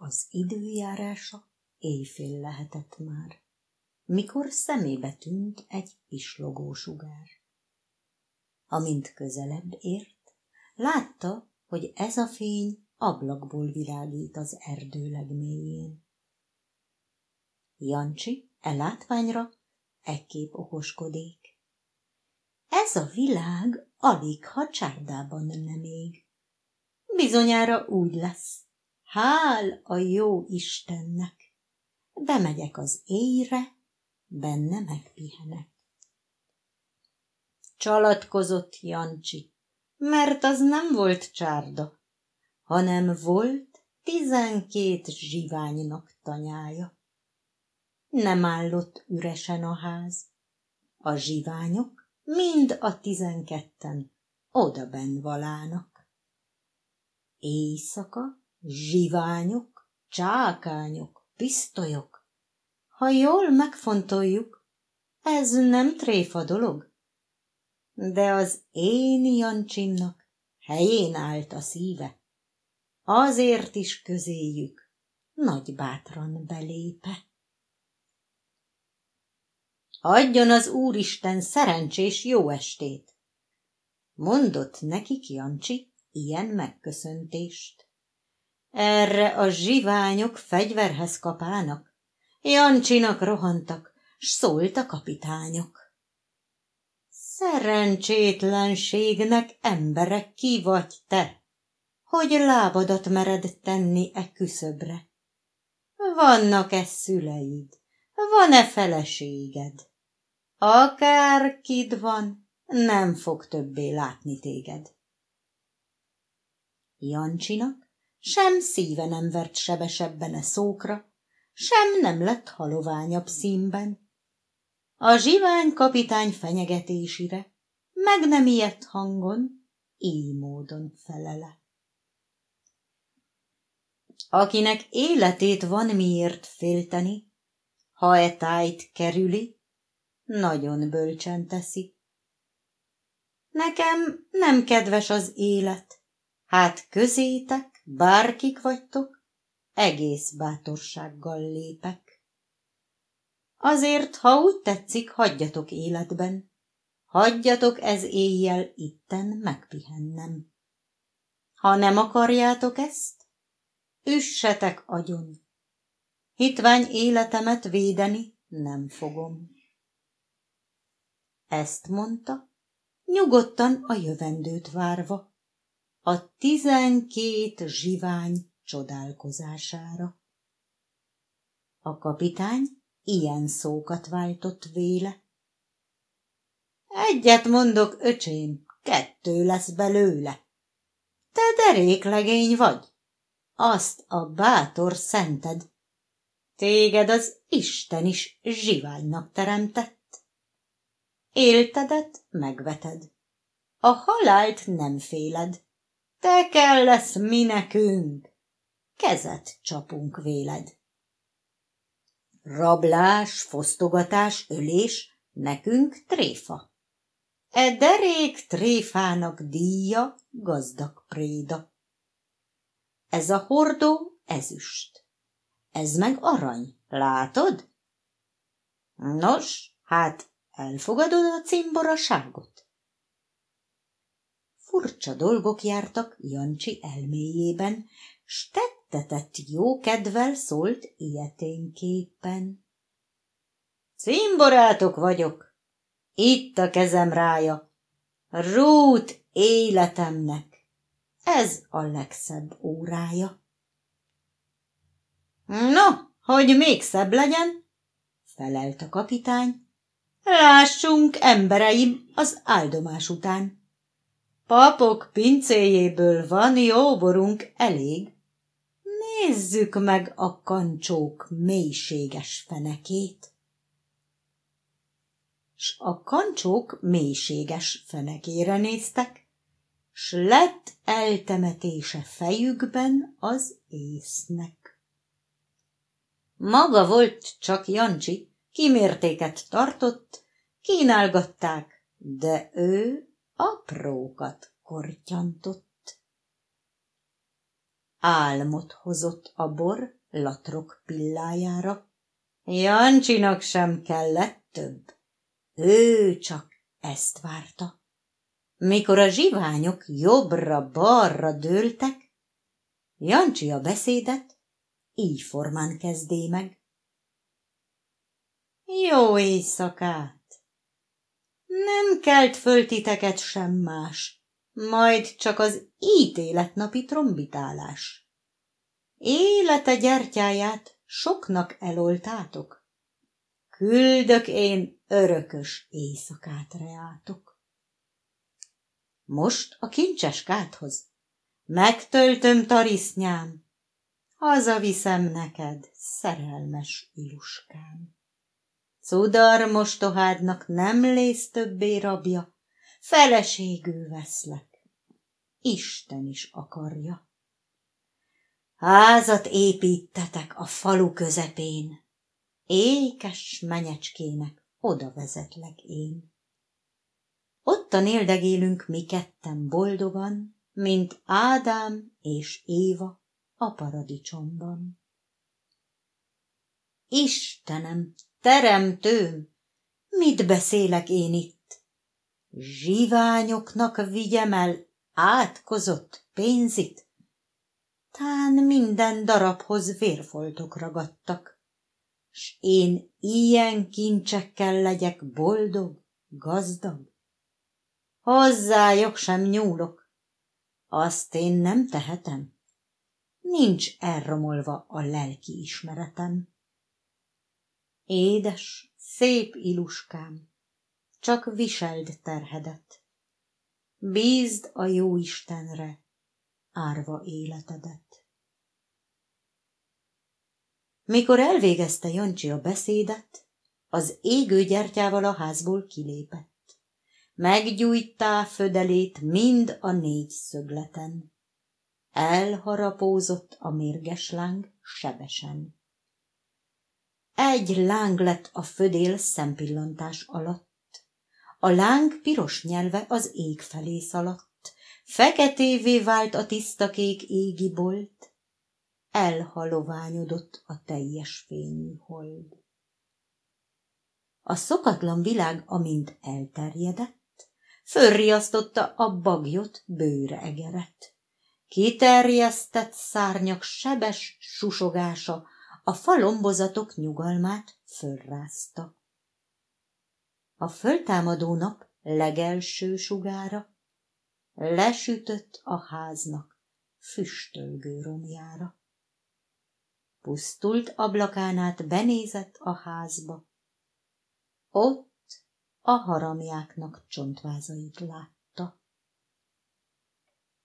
Az időjárása éjfél lehetett már, mikor szemébe tűnt egy pislogó sugár. Amint közelebb ért, látta, hogy ez a fény ablakból világít az erdő legmélyén. Jancsi e látványra ekképp okoskodik. Ez a világ alig, ha csárdában nem ég. Bizonyára úgy lesz. Hál a jó Istennek. Bemegyek az éjre, benne megpihenek. Csalatkozott Jancsi, mert az nem volt csárda, hanem volt tizenkét zsiványnak tanyája. Nem állott üresen a ház. A zsiványok mind a tizenketten odaben valának. Éjszaka zsiványok, csákányok, pisztolyok. Ha jól megfontoljuk, ez nem tréfa dolog. De az én Jancsimnak helyén állt a szíve. Azért is közéjük nagy bátran belépe. Adjon az Úristen szerencsés jó estét! Mondott nekik Jancsi ilyen megköszöntést. Erre a zsiványok fegyverhez kapának, Jancsinak rohantak, s szólt a kapitányok. Szerencsétlenségnek emberek ki vagy te, hogy lábadat mered tenni e küszöbre. Vannak-e szüleid, van-e feleséged? Akár kid van, nem fog többé látni téged. Jancsinak sem szíve nem vert sebesebben e szókra, sem nem lett haloványabb színben. A zsivány kapitány fenyegetésire meg nem ijedt hangon, így módon felele. Akinek életét van miért félteni, ha e tájt kerüli, nagyon bölcsen teszi. Nekem nem kedves az élet, hát közétek, bárkik vagytok, egész bátorsággal lépek. Azért, ha úgy tetszik, hagyjatok életben, hagyjatok ez éjjel itten megpihennem. Ha nem akarjátok ezt, üssetek agyon. Hitvány életemet védeni nem fogom. Ezt mondta, nyugodtan a jövendőt várva, a tizenkét zsivány csodálkozására. A kapitány ilyen szókat váltott véle. Egyet mondok, öcsém, kettő lesz belőle. Te deréklegény vagy, azt a bátor szented. Téged az Isten is zsiványnak teremtett éltedet megveted. A halált nem féled, te kell lesz mi nekünk, kezet csapunk véled. Rablás, fosztogatás, ölés, nekünk tréfa. E derék tréfának díja gazdag préda. Ez a hordó ezüst, ez meg arany, látod? Nos, hát Elfogadod a cimboraságot? Furcsa dolgok jártak Jancsi elméjében, s tettetett jó kedvel szólt ilyeténképpen. Cimborátok vagyok, itt a kezem rája, rút életemnek, ez a legszebb órája. No, hogy még szebb legyen, felelt a kapitány, Lássunk, embereim, az áldomás után. Papok pincéjéből van jó borunk elég. Nézzük meg a kancsók mélységes fenekét. S a kancsók mélységes fenekére néztek, s lett eltemetése fejükben az észnek. Maga volt csak Jancsi, kimértéket tartott, kínálgatták, de ő aprókat kortyantott. álmot hozott a bor latrok pillájára. Jancsinak sem kellett több. Ő csak ezt várta. Mikor a zsiványok jobbra-balra dőltek, Jancsi a beszédet így formán kezdé meg. Jó éjszakát! Nem kelt föl titeket sem más, majd csak az ítéletnapi trombitálás. Élete gyertyáját soknak eloltátok. Küldök én örökös éjszakát reátok. Most a kincses káthoz megtöltöm tarisznyám, hazaviszem neked, szerelmes iluskám. Cudar mostohádnak nem lész többé rabja, feleségül veszlek. Isten is akarja. Házat építetek a falu közepén, ékes menyecskének oda vezetlek én. Ottan éldegélünk mi ketten boldogan, mint Ádám és Éva a paradicsomban. Istenem, teremtőm, mit beszélek én itt? Zsiványoknak vigyem el átkozott pénzit? Tán minden darabhoz vérfoltok ragadtak, s én ilyen kincsekkel legyek boldog, gazdag. Hozzájuk sem nyúlok, azt én nem tehetem. Nincs elromolva a lelki ismeretem. Édes, szép iluskám, csak viseld terhedet. Bízd a jó Istenre árva életedet. Mikor elvégezte Jancsi a beszédet, az égő gyertyával a házból kilépett. Meggyújtá födelét mind a négy szögleten. Elharapózott a mérges láng sebesen. Egy láng lett a födél szempillantás alatt. A láng piros nyelve az ég felé szaladt, feketévé vált a tiszta kék égi bolt, elhaloványodott a teljes fényű hold. A szokatlan világ, amint elterjedett, fölriasztotta a bagyot bőre egeret. Kiterjesztett szárnyak sebes susogása a falombozatok nyugalmát fölrázta. A föltámadó nap legelső sugára lesütött a háznak füstölgő romjára. Pusztult ablakán át benézett a házba. Ott a haramjáknak csontvázait lát.